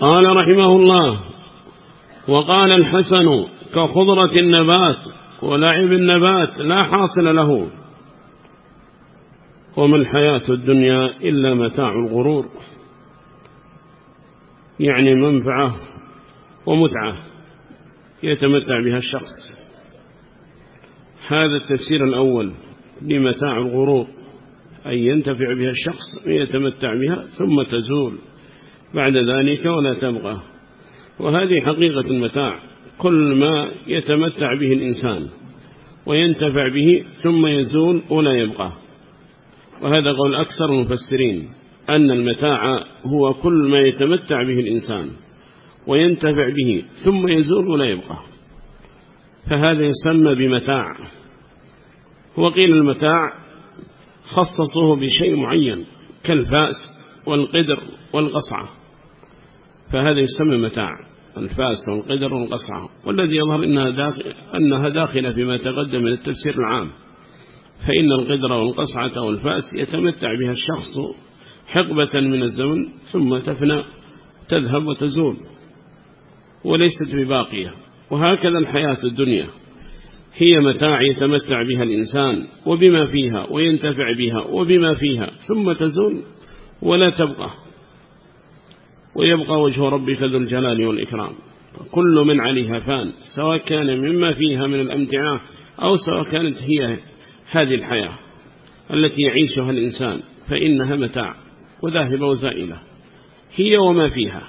قال رحمه الله وقال الحسن كخضرة النبات ولعب النبات لا حاصل له. وما الحياة الدنيا إلا متاع الغرور. يعني منفعة ومتعة يتمتع بها الشخص. هذا التفسير الأول لمتاع الغرور أن ينتفع بها الشخص ويتمتع بها ثم تزول. بعد ذلك ولا تبقى وهذه حقيقة المتاع. كل ما يتمتع به الإنسان وينتفع به ثم يزول ولا يبقى. وهذا قول أكثر المفسرين أن المتاع هو كل ما يتمتع به الإنسان وينتفع به ثم يزول ولا يبقى. فهذا يسمى بمتاع. وقيل المتاع خصصه بشيء معين كالفأس. والقدر والقصعة. فهذا يسمى متاع الفاس والقدر والقصعة. والذي يظهر إنها, داخل أنها داخلة فيما تقدم من التفسير العام. فإن القدر والقصعة والفاس يتمتع بها الشخص حقبة من الزمن ثم تفنى تذهب وتزول وليست بباقية. وهكذا الحياة الدنيا. هي متاع يتمتع بها الإنسان وبما فيها وينتفع بها وبما فيها ثم تزول ولا تبقى. ويبقى وجه ربك ذو الجلال والإكرام. كل من عليها فان سواء كان مما فيها من الأمتعة أو سواء كانت هي هذه الحياة التي يعيشها الإنسان فإنها متاع وذاهبة وزائلة هي وما فيها.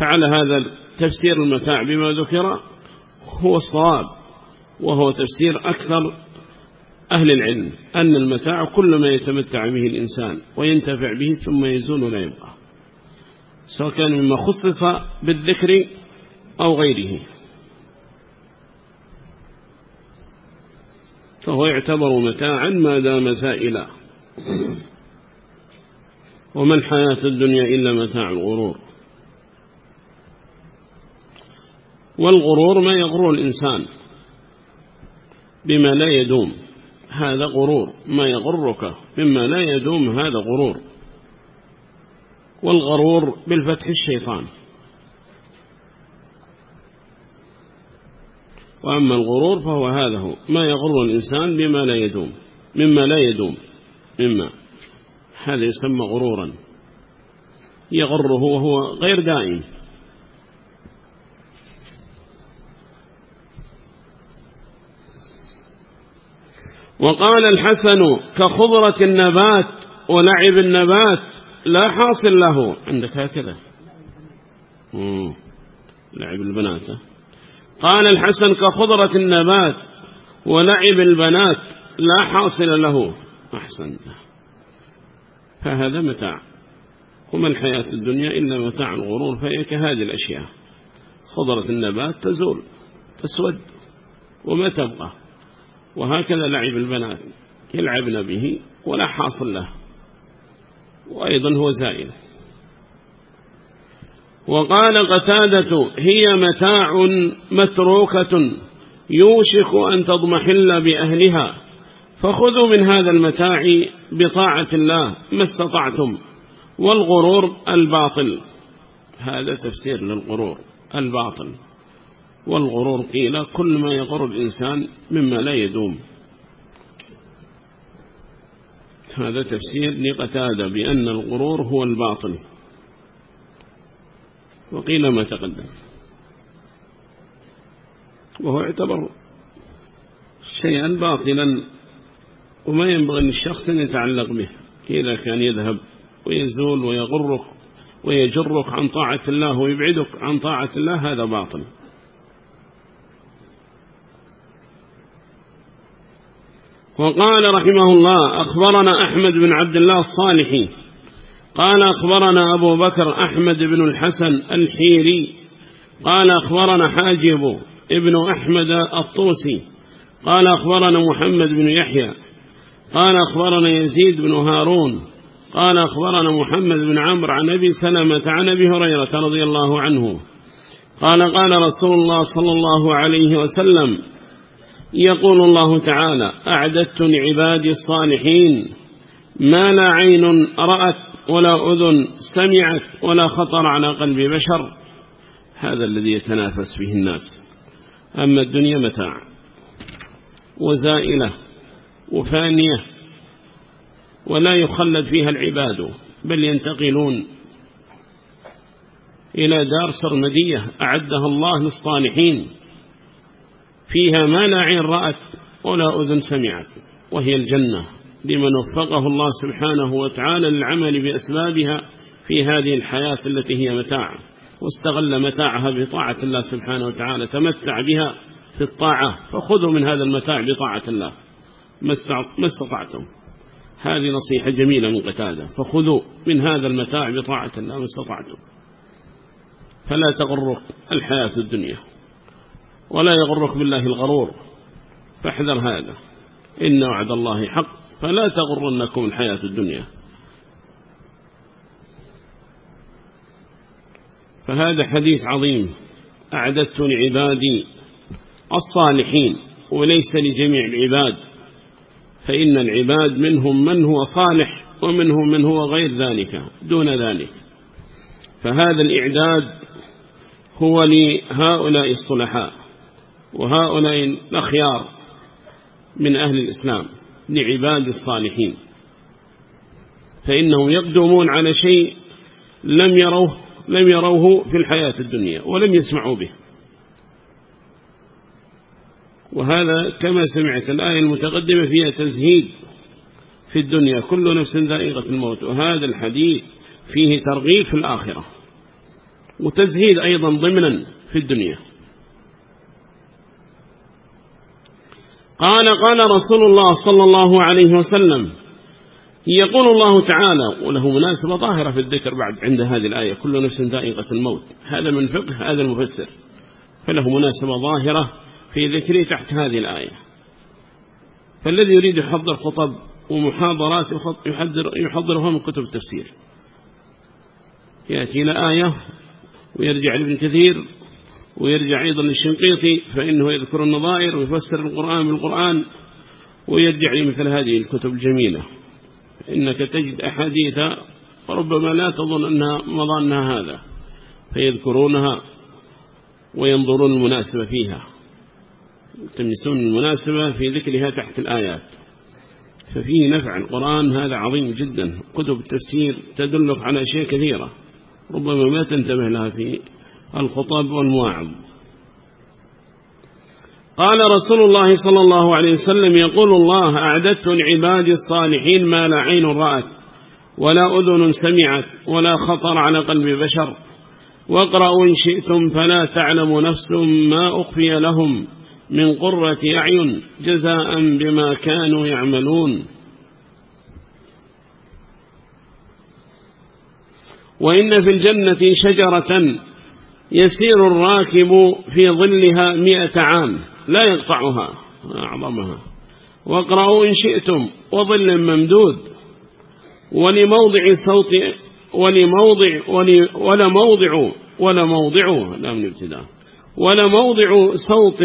فعلى هذا تفسير المتاع بما ذكر هو الصواب وهو تفسير أكثر أهل العلم أن المتاع كل ما يتمتع به الإنسان وينتفع به ثم يزول ولا يبقى. سواء كان مما خصص بالذكر أو غيره. فهو يعتبر متاعا ما دام زائلا وما الحياة الدنيا إلا متاع الغرور. والغرور ما يغرور الإنسان بما لا يدوم. هذا غرور ما يغرك مما لا يدوم هذا غرور. والغرور بالفتح الشيطان. وأما الغرور فهو هذا هو ما يغر الإنسان بما لا يدوم مما لا يدوم مما. هذا يسمى غرورا. يغره وهو غير دائم. وقال الحسن كخضرة النبات ولعب النبات لا حاصل له. عندك هكذا. لعب البنات قال الحسن كخضرة النبات ولعب البنات لا حاصل له. أحسن. فهذا متاع. وما الحياة الدنيا إلا متاع الغرور فهي كهذه الأشياء. خضرة النبات تزول تسود وما تبقى. وهكذا لعب البنات يلعبن به ولا حاصل له وأيضا هو زائل. وقال قتادة هي متاع متروكة يوشك أن تضمحل بأهلها فخذوا من هذا المتاع بطاعة الله ما استطعتم والغرور الباطل. هذا تفسير للغرور الباطل. والغرور قيل كل ما يغر الإنسان مما لا يدوم. هذا تفسير لقتادة بأن الغرور هو الباطل. وقيل ما تقدم. وهو يعتبر شيئا باطلا وما ينبغي أن الشخص أن يتعلق به. إذا كان يذهب ويزول ويغرك ويجرك عن طاعة الله ويبعدك عن طاعة الله هذا باطل. وقال رحمه الله أخبرنا أحمد بن عبد الله الصالحي قال أخبرنا أبو بكر أحمد بن الحسن الحيري. قال أخبرنا حاجب ابن أحمد الطوسي. قال أخبرنا محمد بن يحيى. قال أخبرنا يزيد بن هارون. قال أخبرنا محمد بن عمرو عن أبي سلمة عن أبي هريرة رضي الله عنه. قال قال رسول الله صلى الله عليه وسلم يقول الله تعالى أعددت لعبادي الصالحين ما لا عين رأت ولا أذن سمعت ولا خطر على قلب بشر. هذا الذي يتنافس فيه الناس. أما الدنيا متاع وزائلة وفانية ولا يخلد فيها العباد بل ينتقلون إلى دار سرمدية أعدها الله للصالحين. فيها ما لا عين رأت ولا أذن سمعت وهي الجنة لمن وفقه الله سبحانه وتعالى للعمل بأسبابها في هذه الحياة التي هي متاع واستغل متاعها بطاعة الله سبحانه وتعالى تمتع بها في الطاعة فخذوا من هذا المتاع بطاعة الله ما استطعتم. هذه نصيحة جميلة من قتادة فخذوا من هذا المتاع بطاعة الله ما استطعتم. فلا تغرك الحياة الدنيا. ولا يغرك بالله الغرور. فاحذر هذا. إن وعد الله حق فلا تغرنكم الحياة الدنيا. فهذا حديث عظيم. أعددت لعبادي الصالحين وليس لجميع العباد. فإن العباد منهم من هو صالح ومنهم من هو غير ذلك دون ذلك. فهذا الإعداد هو لهؤلاء الصلحاء. وهؤلاء الأخيار من أهل الإسلام لعباد الصالحين. فإنهم يقدمون على شيء لم يروه لم يروه في الحياة الدنيا ولم يسمعوا به. وهذا كما سمعت الآية المتقدمة فيها تزهيد في الدنيا كل نفس ذائقة الموت. وهذا الحديث فيه ترغيب في الآخرة. وتزهيد أيضا ضمنا في الدنيا. قال قال رسول الله صلى الله عليه وسلم يقول الله تعالى وله مناسبة ظاهرة في الذكر بعد عند هذه الآية كل نفس دائقة الموت هذا من فقه هذا المفسر فله مناسبة ظاهرة في ذكره تحت هذه الآية. فالذي يريد يحضر خطب ومحاضرات يحضر يحضرها من كتب التفسير. يأتي إلى آية ويرجع لابن كثير ويرجع أيضا للشنقيطي فإنه يذكر النظائر ويفسر القرآن بالقرآن ويرجع لمثل هذه الكتب الجميلة. إنك تجد أحاديث وربما لا تظن أنها مضانها هذا فيذكرونها وينظرون المناسبة فيها. تمسون المناسبة في ذكرها تحت الآيات. ففيه نفع القرآن هذا عظيم جدا. كتب التفسير تدلك على أشياء كثيرة ربما ما تنتبه لها في الخطاب والمواعظ. قال رسول الله صلى الله عليه وسلم يقول الله أعددت لعبادي الصالحين ما لا عين رأت ولا أذن سمعت ولا خطر على قلب بشر. واقرأوا إن شئتم فلا تعلم نفس ما أخفي لهم من قرة أعين جزاء بما كانوا يعملون. وإن في الجنة شجرة يسير الراكب في ظلها مئة عام لا يقطعها أعظمها. واقرأوا إن شئتم وظل ممدود. ولموضع صوت ولموضع ولا موضع ولا موضع لا من ابتداء ولا موضع صوت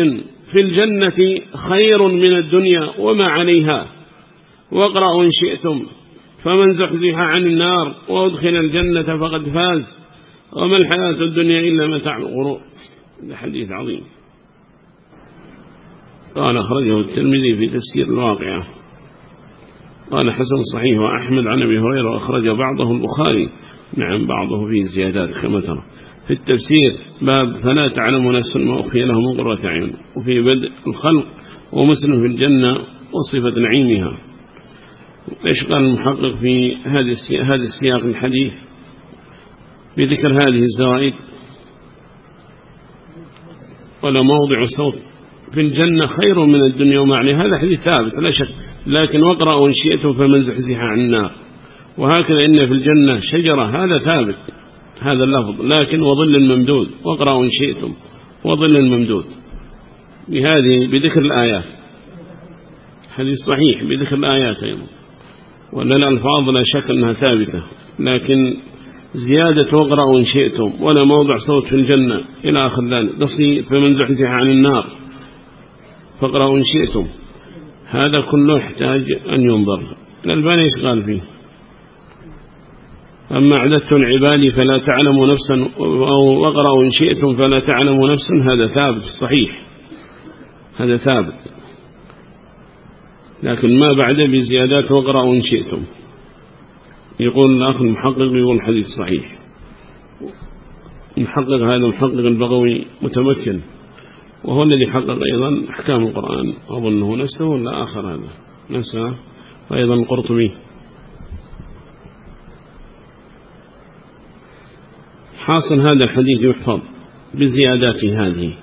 في الجنة خير من الدنيا وما عليها. واقرأوا إن شئتم فمن زحزح عن النار وأدخل الجنة فقد فاز. وما الحياة الدنيا إلا متاع الغرور. هذا حديث عظيم. قال أخرجه الترمذي في تفسير الواقعة. قال حسن صحيح وأحمد عن أبي هريرة وأخرج بعضه البخاري. نعم بعضه فيه زيادات كما ترى. في التفسير باب فلا تعلم نفس ما أخفي له من قرة عين. وفي بدء الخلق ومسلم في الجنة وصفة نعيمها. إيش قال المحقق في هذا السياق الحديث؟ بذكر هذه الزوائد. ولا موضع صوت. في الجنة خير من الدنيا عليها. هذا حديث ثابت لا شك. لكن وقرأوا إن شئتم فمن زحزح عن النار. وهكذا إن في الجنة شجرة هذا ثابت. هذا اللفظ. لكن وظل ممدود. واقرأوا إن شئتم وظل ممدود. بهذه بذكر الآيات. حديث صحيح بذكر الآيات أيضا. وأن الألفاظ لا شك أنها ثابتة. لكن زيادة واقرأوا إن شئتم ولا موضع صوت في الجنة. إلى آخر ذلك. قصي فمن زحزح عن النار. فاقرأوا إن شئتم. هذا كله يحتاج أن ينظر الألباني إيش قال فيه؟ أما أعددت العبادي فلا تعلم نفسا أو اقرأوا إن شئتم فلا تعلم نفسا هذا ثابت صحيح. هذا ثابت. لكن ما بعد بزيادات واقرأوا إن شئتم. يقول الأخ المحقق يقول الحديث صحيح. المحقق هذا المحقق البغوي متمكن. وهو الذي حقق أيضا أحكام القرآن. أظنه نفسه ولا آخر هذا؟ نفسه. وأيضا القرطبي. حاصل هذا الحديث يحفظ بزياداته هذه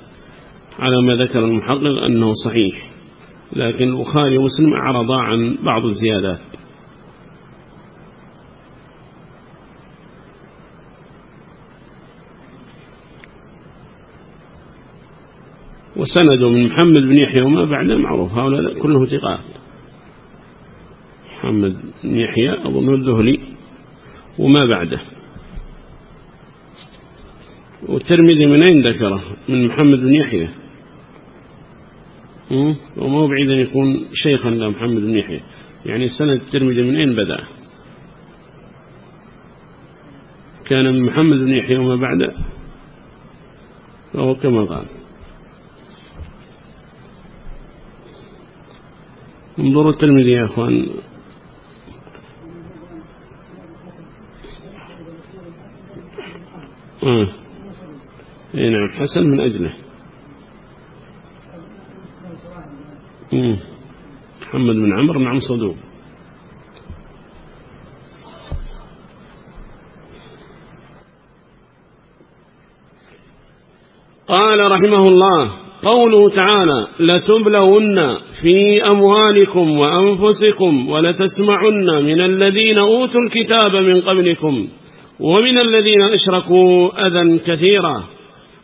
على ما ذكر المحقق أنه صحيح. لكن البخاري ومسلم أعرضا عن بعض الزيادات. وسنده من محمد بن يحيى وما بعده معروف. هؤلاء كله ثقات. محمد بن يحيى أظن الذهلي وما بعده. والترمذي من أين ذكره؟ من محمد بن يحيى. وما بعيد أن يكون شيخا لمحمد بن يحيى. يعني سنة الترمذي من أين بدأ؟ كان من محمد بن يحيى وما بعده. فهو كما قال. انظروا الترمذي يا أخوان. آه. اي نعم حسن من أجله. محمد بن عمرو نعم صدوق قال رحمه الله قوله تعالى لتبلون في أموالكم وأنفسكم ولتسمعن من الذين أوتوا الكتاب من قبلكم ومن الذين أشركوا أذى كثيرا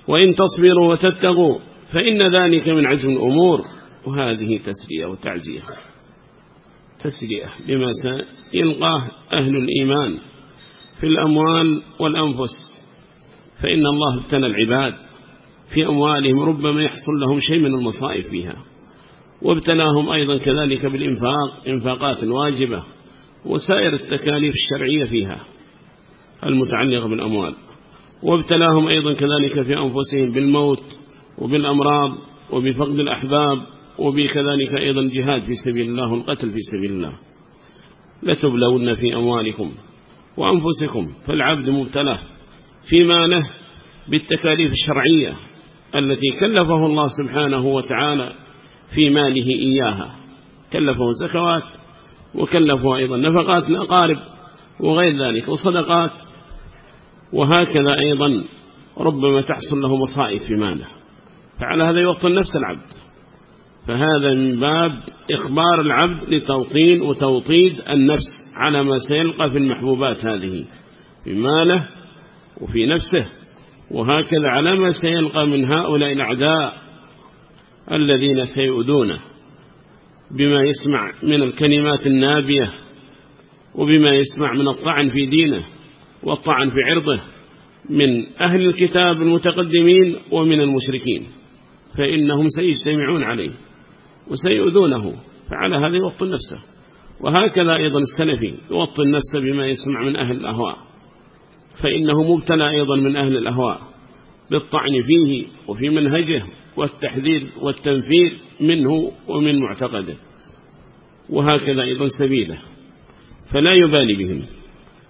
وإن تصبروا وتتقوا فإن ذلك من عزم الأمور وهذه تسلية وتعزية. تسلية لما سيلقاه أهل الإيمان في الأموال والأنفس. فإن الله ابتنى العباد في أموالهم ربما يحصل لهم شيء من المصائب فيها وابتلاهم أيضا كذلك بالإنفاق إنفاقات واجبة وسائر التكاليف الشرعية فيها المتعلقة بالأموال. وابتلاهم أيضا كذلك في أنفسهم بالموت وبالأمراض وبفقد الأحباب وبكذلك أيضا جهاد في سبيل الله والقتل في سبيل الله. لتبلون في أموالكم وأنفسكم فالعبد مبتلى في ماله بالتكاليف الشرعية. التي كلفه الله سبحانه وتعالى في ماله إياها. كلفه زكوات وكلفه أيضا نفقات الأقارب وغير ذلك وصدقات وهكذا أيضا ربما تحصل له مصائب في ماله. فعلى هذا يوطن نفس العبد. فهذا من باب إخبار العبد لتوطين وتوطيد النفس على ما سيلقى في المحبوبات هذه في ماله وفي نفسه. وهكذا على ما سيلقى من هؤلاء الأعداء الذين سيؤذونه بما يسمع من الكلمات النابية وبما يسمع من الطعن في دينه والطعن في عرضه من أهل الكتاب المتقدمين ومن المشركين فإنهم سيجتمعون عليه وسيؤذونه فعلى هذا يوطن نفسه. وهكذا أيضا السلفي يوطن نفسه بما يسمع من أهل الأهواء. فإنه مبتلى أيضا من أهل الأهواء بالطعن فيه وفي منهجه والتحذير والتنفير منه ومن معتقده وهكذا أيضا سبيله فلا يبالي بهم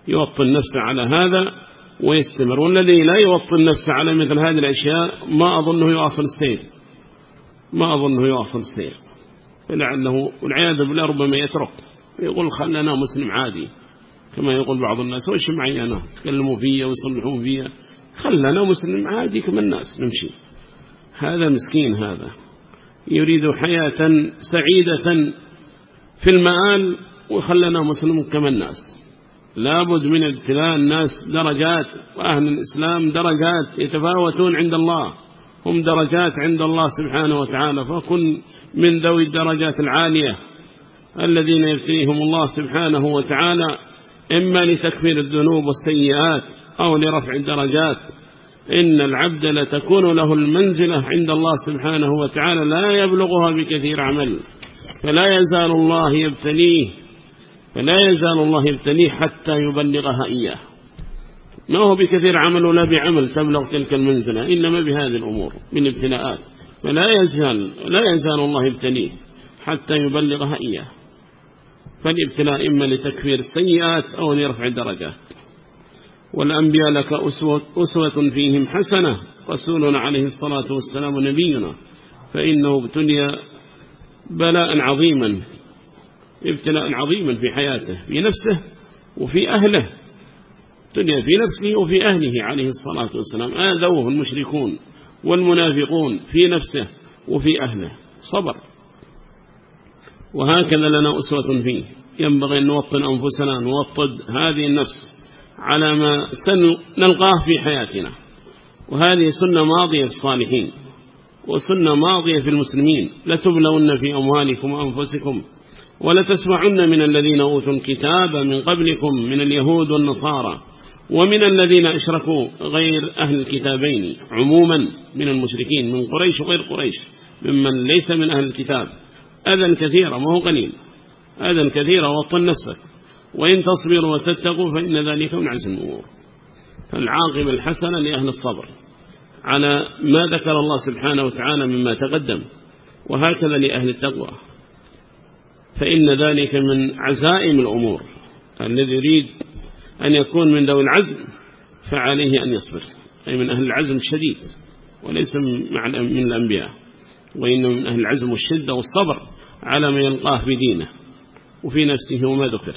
يوطن نفسه على هذا ويستمر والذي لا يوطن نفسه على مثل هذه الأشياء ما أظنه يواصل السير ما أظنه يواصل السير فلعله والعياذ بالله ربما يترك يقول خلنا مسلم عادي. كما يقول بعض الناس وش معي أنا؟ تكلموا فيا ويصلحون فيا. خلنا مسلم عادي كما الناس نمشي. هذا مسكين هذا. يريد حياة سعيدة في المآل وخلنا مسلم كما الناس. لابد من ابتلاء الناس درجات وأهل الإسلام درجات يتفاوتون عند الله. هم درجات عند الله سبحانه وتعالى فكن من ذوي الدرجات العالية. الذين يبتليهم الله سبحانه وتعالى إما لتكفير الذنوب والسيئات أو لرفع الدرجات. إن العبد لتكون له المنزلة عند الله سبحانه وتعالى لا يبلغها بكثير عمل. فلا يزال الله يبتليه فلا يزال الله يبتليه حتى يبلغها إياه. ما هو بكثير عمل ولا بعمل تبلغ تلك المنزلة إنما بهذه الأمور من ابتلاءات. فلا يزال لا يزال الله يبتليه حتى يبلغها إياه. فالابتلاء إما لتكفير السيئات أو لرفع الدرجات. والأنبياء لك أسوة, أسوة فيهم حسنة. رسولنا عليه الصلاة والسلام نبينا. فإنه ابتلي بلاء عظيما. ابتلاء عظيما في حياته في نفسه وفي أهله. ابتلي في نفسه وفي أهله عليه الصلاة والسلام. آذوه المشركون والمنافقون في نفسه وفي أهله. صبر. وهكذا لنا أسوة فيه. ينبغي أن نوطن أنفسنا نوطد هذه النفس على ما سنلقاه في حياتنا. وهذه سنة ماضية في الصالحين وسنة ماضية في المسلمين. لتبلون في أموالكم وأنفسكم ولتسمعن من الذين أوتوا الكتاب من قبلكم من اليهود والنصارى ومن الذين أشركوا غير أهل الكتابين عموما من المشركين من قريش وغير قريش ممن ليس من أهل الكتاب. أذى كثيرا ما هو قليل. أذى كثيرا وطن نفسك. وإن تصبروا وتتقوا فإن ذلك من عزم الأمور. فالعاقبة الحسنة لأهل الصبر على ما ذكر الله سبحانه وتعالى مما تقدم. وهكذا لأهل التقوى. فإن ذلك من عزائم الأمور. الذي يريد أن يكون من ذوي العزم فعليه أن يصبر. أي من أهل العزم الشديد. وليس من الأنبياء. وإنه من أهل العزم والشدة والصبر. على ما يلقاه في دينه وفي نفسه وما ذكر.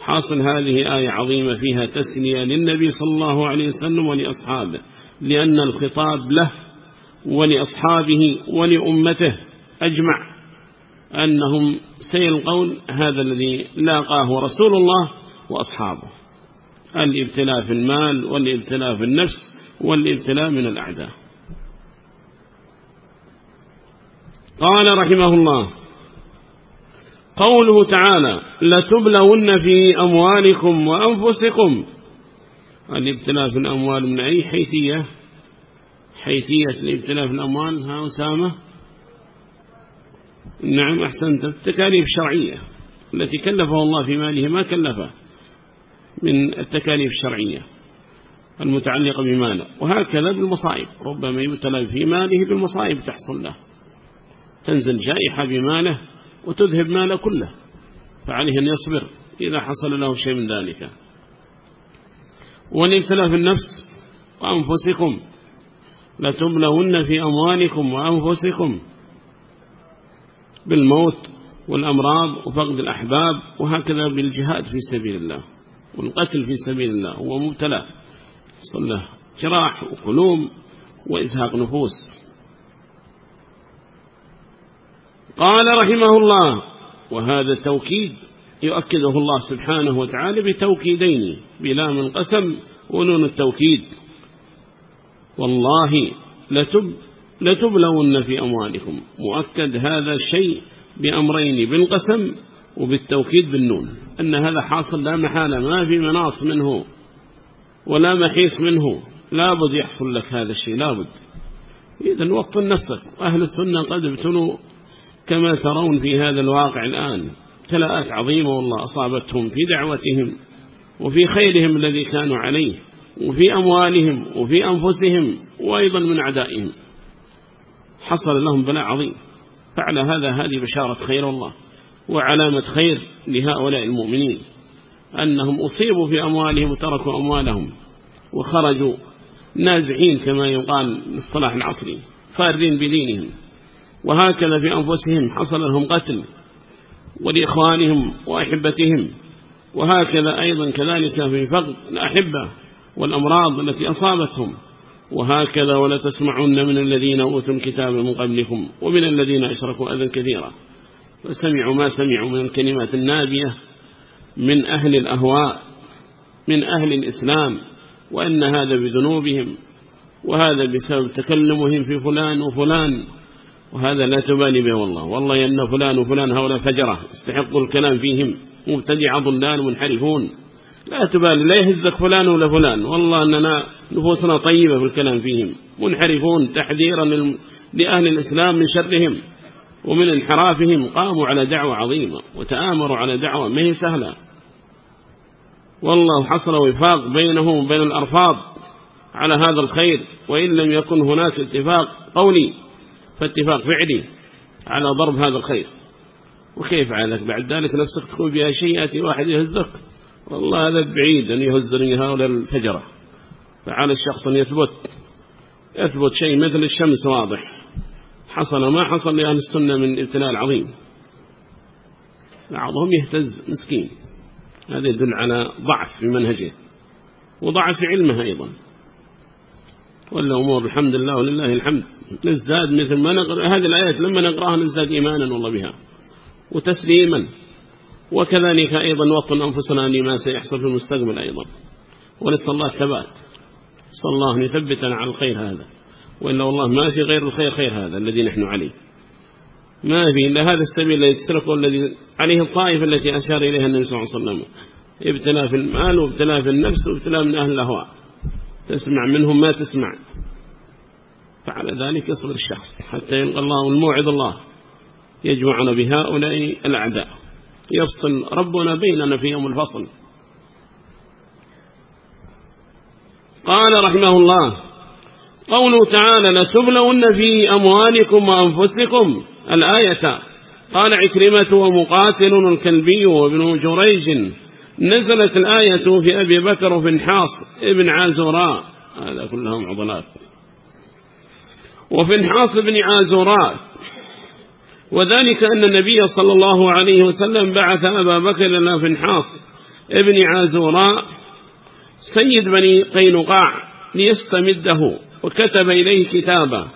حاصل هذه آية عظيمة فيها تسلية للنبي صلى الله عليه وسلم ولأصحابه لأن الخطاب له ولأصحابه ولأمته أجمع أنهم سيلقون هذا الذي لاقاه رسول الله وأصحابه. الابتلاء في المال والابتلاء في النفس والابتلاء من الأعداء. قال رحمه الله قوله تعالى لتبلون في أموالكم وأنفسكم الابتلاء في الأموال من أي حيثية؟ حيثية الابتلاء في الأموال؟ ها أسامة؟ نعم أحسنت. التكاليف الشرعية التي كلفه الله في ماله ما كلفه من التكاليف الشرعية المتعلقة بماله وهكذا بالمصائب. ربما يبتلى في ماله بالمصائب تحصل له. تنزل جائحة بماله وتذهب ماله كله فعليه أن يصبر إذا حصل له شيء من ذلك. والابتلاء في النفس وأنفسكم لتبلون في أموالكم وأنفسكم بالموت والأمراض وفقد الأحباب وهكذا بالجهاد في سبيل الله والقتل في سبيل الله هو مبتلى صلى جراح وقلوم وإزهاق نفوس. قال رحمه الله وهذا التوكيد يؤكده الله سبحانه وتعالى بتوكيدين بلام القسم ونون التوكيد. والله لتب لتبلون في أموالكم مؤكد هذا الشيء بأمرين بالقسم وبالتوكيد بالنون. أن هذا حاصل لا محالة ما في مناص منه ولا محيص منه. لابد يحصل لك هذا الشيء لابد. إذا وطن نفسك أهل السنة قد ابتلوا كما ترون في هذا الواقع الآن ابتلاءات عظيمة والله أصابتهم في دعوتهم وفي خيرهم الذي كانوا عليه وفي أموالهم وفي أنفسهم وأيضا من أعدائهم. حصل لهم بلاء عظيم. فعلى هذا هذه بشارة خير والله وعلامة خير لهؤلاء المؤمنين أنهم أصيبوا في أموالهم وتركوا أموالهم وخرجوا نازعين كما يقال للصلاح العصري فاردين بدينهم. وهكذا في أنفسهم حصل لهم قتل ولإخوانهم وأحبتهم. وهكذا أيضا كذلك في فقد الأحبة والأمراض التي أصابتهم. وهكذا ولا تسمعن من الذين أوتوا الكتاب من قبلكم ومن الذين أشركوا أذى كثيرا. فسمعوا ما سمعوا من الكلمات النابية من أهل الأهواء من أهل الإسلام وأن هذا بذنوبهم وهذا بسبب تكلمهم في فلان وفلان. وهذا لا تبالي به والله. والله أن فلان وفلان هؤلاء فجرة استحقوا الكلام فيهم مبتدع ضلال منحرفون. لا تبالي لا يهزك فلان ولا فلان. والله أننا نفوسنا طيبة في الكلام فيهم منحرفون تحذيرا لأهل الإسلام من شرهم ومن انحرافهم. قاموا على دعوة عظيمة وتآمروا على دعوة ما هي سهلة. والله حصل وفاق بينهم وبين الأرفاض على هذا الخير وإن لم يكن هناك اتفاق قولي. فاتفاق فعلي على ضرب هذا الخير. وكيف عليك؟ بعد ذلك نفسك تكون فيها شيء يأتي واحد يهزك. والله هذا بعيد أن يهزني هؤلاء الفجرة. فعلى الشخص أن يثبت. يثبت شيء مثل الشمس واضح. حصل ما حصل لأهل السنة من ابتلاء العظيم بعضهم يهتز مسكين. هذا يدل على ضعف في منهجه. وضعف في علمه أيضا. والأمور الحمد لله ولله الحمد. نزداد مثل ما نقرأ. هذه الآيات لما نقرأها نزداد إيمانا والله بها. وتسليما. وكذلك أيضا نوطن أنفسنا لما سيحصل في المستقبل أيضا. ونسأل الله الثبات صلى الله أن يثبتنا على الخير هذا. وإلا والله ما في غير الخير خير هذا الذي نحن عليه. ما في إلا هذا السبيل الذي تسرق والذي عليه الطائفة التي أشار إليها النبي صلى الله عليه وسلم. ابتلاء في المال وابتلاء في النفس وابتلاء من أهل الأهواء. تسمع منهم ما تسمع. فعلى ذلك يصبر الشخص حتى يلقى الله الموعد الله. يجمعنا بهؤلاء الأعداء. يفصل ربنا بيننا في يوم الفصل. قال رحمه الله قوله تعالى لتبلون في أموالكم وأنفسكم الآية. قال عكرمة ومقاتل الكلبي وابن جريج نزلت الآية في أبي بكر وفي حاص ابن عازوراء. هذا كلهم عضلات. وفي انحاص بن عازوراء. وذلك أن النبي صلى الله عليه وسلم بعث أبا بكر إلى فنحاص ابن عازوراء سيد بني قينقاع ليستمده. وكتب إليه كتابا.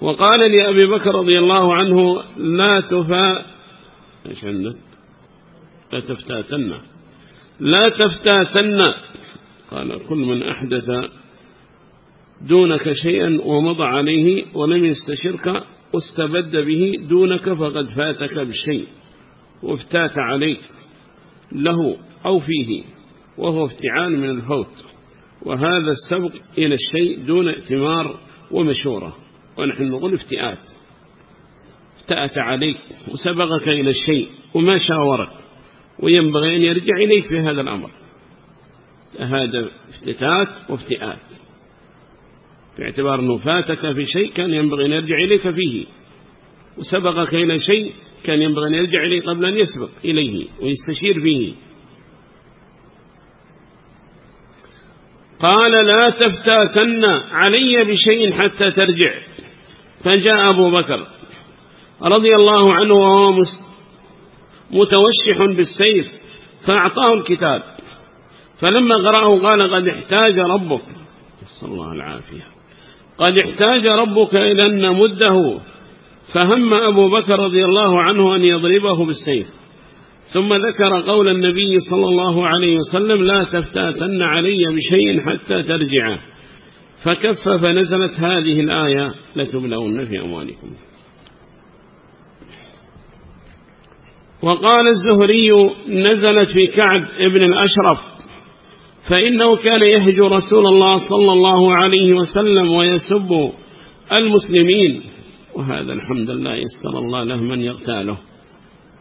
وقال لأبي بكر رضي الله عنه لا تفا إيش عندك لا تفتاتن. لا تفتاتن. قال كل من أحدث دونك شيئا ومضى عليه ولم يستشرك واستبد به دونك فقد فاتك بالشيء وافتات عليك له أو فيه وهو افتعال من الفوت. وهذا السبق إلى الشيء دون ائتمار ومشورة. ونحن نقول افتئات. افتأت عليك وسبقك إلى الشيء وما شاورك. وينبغي أن يرجع إليك في هذا الأمر. هذا افتيات وافتئات. باعتبار أنه فاتك في شيء كان ينبغي أن يرجع إليك فيه. وسبقك إلى شيء كان ينبغي أن يرجع إليه قبل أن يسبق إليه ويستشير فيه. قال لا تفتاتن علي بشيء حتى ترجع. فجاء أبو بكر رضي الله عنه وهو متوشح بالسيف فأعطاه الكتاب فلما قرأه قال قد احتاج ربك. صلى الله العافية. قد احتاج ربك إلى أن نمده. فهم أبو بكر رضي الله عنه أن يضربه بالسيف. ثم ذكر قول النبي صلى الله عليه وسلم لا تفتاتن علي بشيء حتى ترجع فكف فنزلت هذه الآية لتبلغن في أموالكم. وقال الزهري نزلت في كعب ابن الأشرف فإنه كان يهج رسول الله صلى الله عليه وسلم ويسب المسلمين. وهذا الحمد لله يسر الله له من يغتاله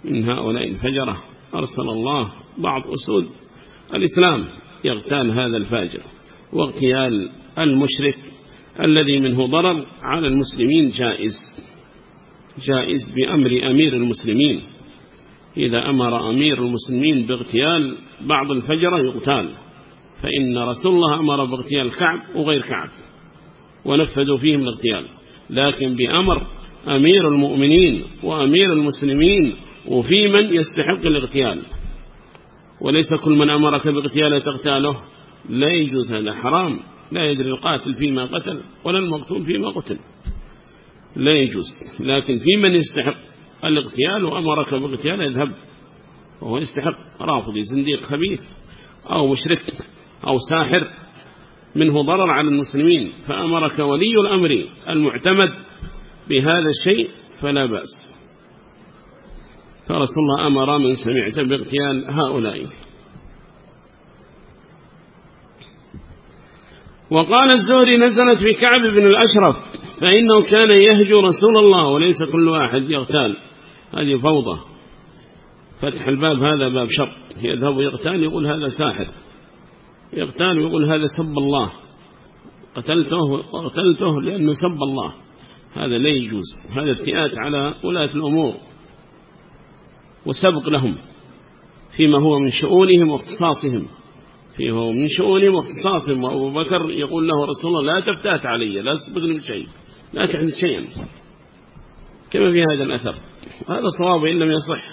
من هؤلاء الفجرة. أرسل الله بعض أسود الإسلام يغتال هذا الفاجر واغتيال المشرك الذي منه ضرر على المسلمين جائز جائز بأمر أمير المسلمين. إذا أمر أمير المسلمين باغتيال بعض الفجرة يغتال فإن رسول الله أمر باغتيال كعب وغير كعب ونفذوا فيهم الاغتيال. لكن بأمر أمير المؤمنين وأمير المسلمين وفي من يستحق الاغتيال. وليس كل من أمرك باغتياله تغتاله. لا يجوز هذا حرام. لا يدري القاتل فيما قتل ولا المقتول فيما قتل. لا يجوز. لكن في من يستحق الاغتيال وأمرك باغتيال يذهب وهو يستحق. رافضي زنديق خبيث أو مشرك أو ساحر. منه ضرر على المسلمين. فأمرك ولي الأمر المعتمد بهذا الشيء فلا بأس. فرسول الله أمر من سمعت باغتيال هؤلاء. وقال الزهري نزلت في كعب بن الأشرف فإنه كان يهجو رسول الله وليس كل واحد يغتال. هذه فوضى. فتح الباب هذا باب شر. يذهب يغتال يقول هذا ساحر. يغتال ويقول هذا سب الله. قتلته وقتلته لأنه سب الله. هذا لا يجوز. هذا افتئات على ولاة الأمور وسبق لهم فيما هو من شؤونهم واختصاصهم. فيه هو من شؤونهم واختصاصهم. وأبو بكر يقول له رسول الله لا تفتات علي لا تسبقني بشيء لا تحدث شيئا. كما في هذا الأثر. هذا صواب إن لم يصح.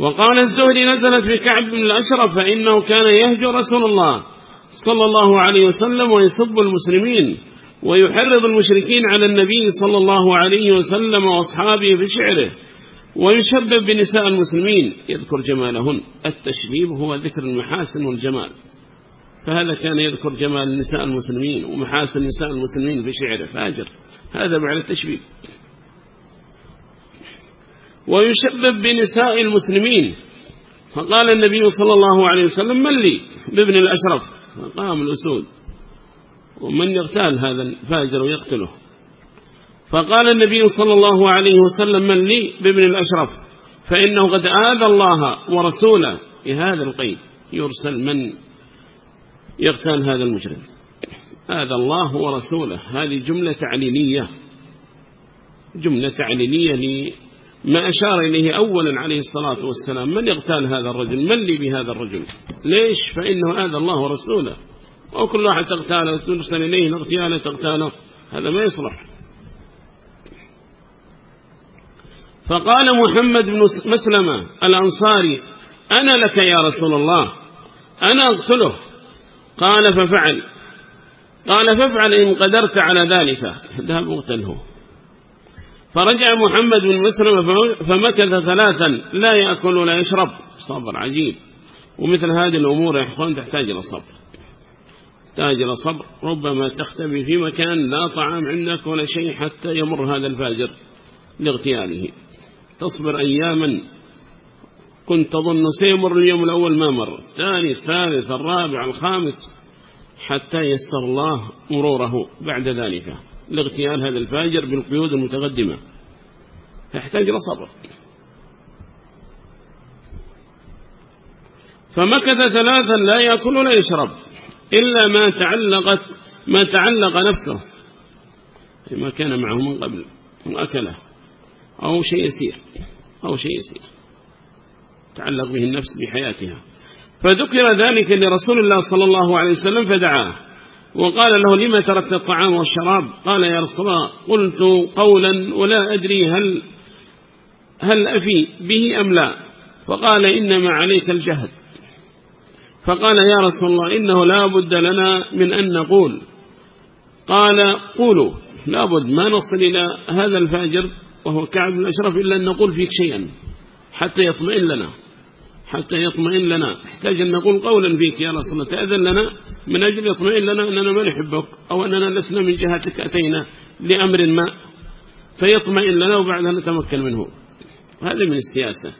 وقال الزهري نزلت في كعب بن الأشرف فإنه كان يهجر رسول الله صلى الله عليه وسلم ويسب المسلمين ويحرض المشركين على النبي صلى الله عليه وسلم وأصحابه بشعره ويشبب بنساء المسلمين. يذكر جمالهن. التشبيب هو ذكر المحاسن والجمال. فهذا كان يذكر جمال نساء المسلمين ومحاسن نساء المسلمين بشعره فاجر. هذا بعد التشبيب. ويشبب بنساء المسلمين. فقال النبي صلى الله عليه وسلم من لي؟ بابن الأشرف. فقام الأسود. ومن يغتال هذا الفاجر ويقتله. فقال النبي صلى الله عليه وسلم من لي؟ بابن الأشرف. فإنه قد آذى الله ورسوله بهذا القيد. يرسل من يغتال هذا المجرم. هذا الله ورسوله. هذه جملة تعليلية جملة تعليلية لما أشار إليه أولا عليه الصلاة والسلام من يغتال هذا الرجل؟ من لي بهذا الرجل؟ ليش؟ فإنه هذا الله ورسوله. وكل واحد تغتاله ترسل إليه الاغتيال تغتاله هذا ما يصلح. فقال محمد بن مسلمة الأنصاري أنا لك يا رسول الله أنا أقتله. قال ففعل قال فافعل إن قدرت على ذلك. ذهب اقتله فرجع محمد بن مسلمة فمكث ثلاثا لا يأكل ولا يشرب. صبر عجيب. ومثل هذه الأمور يا إخوان تحتاج إلى صبر. تحتاج إلى صبر. ربما تختبي في مكان لا طعام عندك ولا شيء حتى يمر هذا الفاجر لاغتياله. تصبر أياما. كنت تظن سيمر اليوم الأول ما مر. الثاني الثالث الرابع الخامس حتى يسر الله مروره بعد ذلك. لاغتيال هذا الفاجر بالقيود المتقدمة. يحتاج إلى صبر. فمكث ثلاثا لا يأكل ولا يشرب إلا ما تعلقت ما تعلق نفسه. ما كان معه من قبل وأكله أو شيء يسير أو شيء يسير. تعلق به النفس بحياتها. فذكر ذلك لرسول الله صلى الله عليه وسلم فدعاه. وقال له لما تركت الطعام والشراب؟ قال يا رسول الله قلت قولا ولا أدري هل هل أفي به أم لا. فقال إنما عليك الجهد. فقال يا رسول الله إنه لا بد لنا من أن نقول. قال قولوا لا بد ما نصل إلى هذا الفاجر وهو كعب بن أشرف إلا أن نقول فيك شيئا حتى يطمئن لنا. حتى يطمئن لنا. احتاج أن نقول قولا فيك يا رسول الله. تأذن لنا من أجل يطمئن لنا أننا ما نحبك أو أننا لسنا من جهتك أتينا لأمر ما فيطمئن لنا وبعدها نتمكن منه. هذا من السياسة.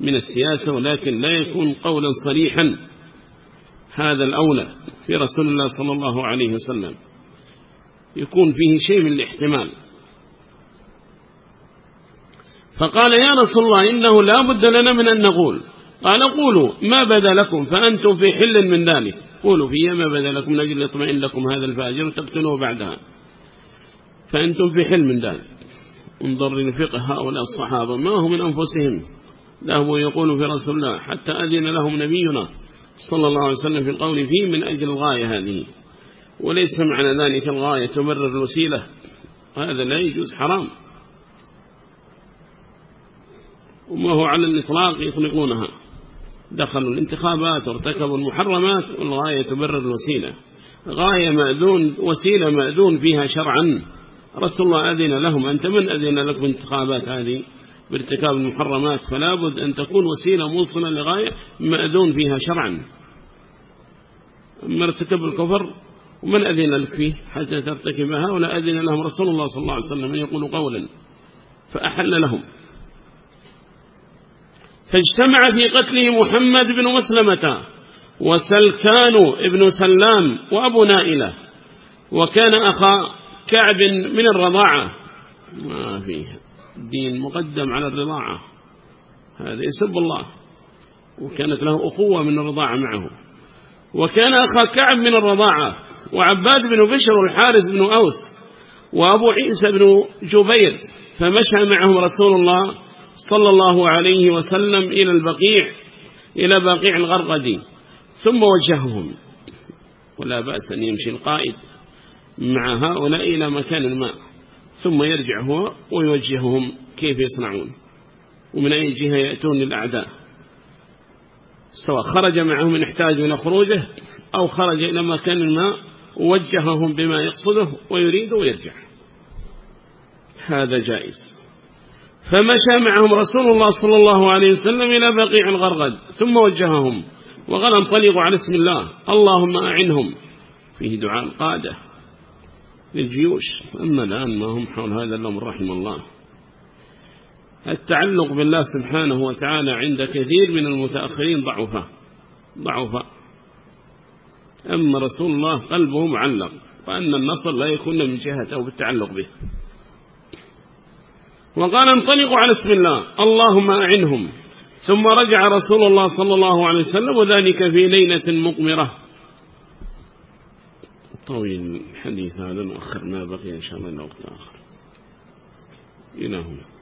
من السياسة ولكن لا يكون قولا صريحا. هذا الأولى في رسول الله صلى الله عليه وسلم. يكون فيه شيء من الاحتمال. فقال يا رسول الله إنه لا بد لنا من أن نقول قال قولوا ما بدا لكم فأنتم في حل من ذلك. قولوا في ما بدا لكم من أجل يطمئن لكم هذا الفاجر وتقتلوه بعدها. فأنتم في حل من ذلك. انظر لفقه هؤلاء الصحابة ما هو من أنفسهم؟ له يقول في رسول الله حتى أذن لهم نبينا صلى الله عليه وسلم في القول فيه من أجل الغاية هذه. وليس معنى ذلك الغاية تمرر الوسيلة. هذا لا يجوز حرام. وما هو على الإطلاق يطلقونها. دخلوا الانتخابات وارتكبوا المحرمات والغاية تبرر الوسيلة. غاية مأذون وسيلة مأذون فيها شرعا. رسول الله أذن لهم أنت من أذن لكم الانتخابات هذه بارتكاب المحرمات فلا بد أن تكون وسيلة موصلة لغاية مأذون فيها شرعا. أما ارتكب الكفر ومن أذن لك فيه حتى ترتكبها؟ ولا أذن لهم رسول الله صلى الله عليه وسلم أن يقول قولا. فأحل لهم. فاجتمع في قتله محمد بن مسلمة وسلكان ابن سلام وأبو نائلة وكان أخا كعب من الرضاعة. ما فيه الدين مقدم على الرضاعة. هذا يسب الله. وكانت له أخوة من الرضاعة معه. وكان أخا كعب من الرضاعة وعباد بن بشر والحارث بن أوس وأبو عيسى بن جبير فمشى معهم رسول الله صلى الله عليه وسلم إلى البقيع إلى بقيع الغرغدي ثم وجههم. ولا بأس أن يمشي القائد مع هؤلاء إلى مكان الماء ثم يرجع هو ويوجههم كيف يصنعون. ومن أي جهة يأتون للأعداء سواء خرج معهم احتاج إلى خروجه أو خرج إلى مكان الماء ووجههم بما يقصده ويريد ويرجع. هذا جائز. فمشى معهم رسول الله صلى الله عليه وسلم إلى بقيع الغرغد ثم وجههم وقال انطلقوا على اسم الله اللهم أعنهم. فيه دعاء القادة للجيوش. أما الآن ما هم حول هذا الأمر رحم الله. التعلق بالله سبحانه وتعالى عند كثير من المتأخرين ضعفا ضعفا أما رسول الله قلبه معلق وأن النصر لا يكون من جهة أو بالتعلق به. وقال انطلقوا على اسم الله اللهم أعنهم. ثم رجع رسول الله صلى الله عليه وسلم وذلك في ليلة مقمرة طويل الحديث هذا نؤخر ما بقي إن شاء الله إلى وقت آخر. إلى هنا.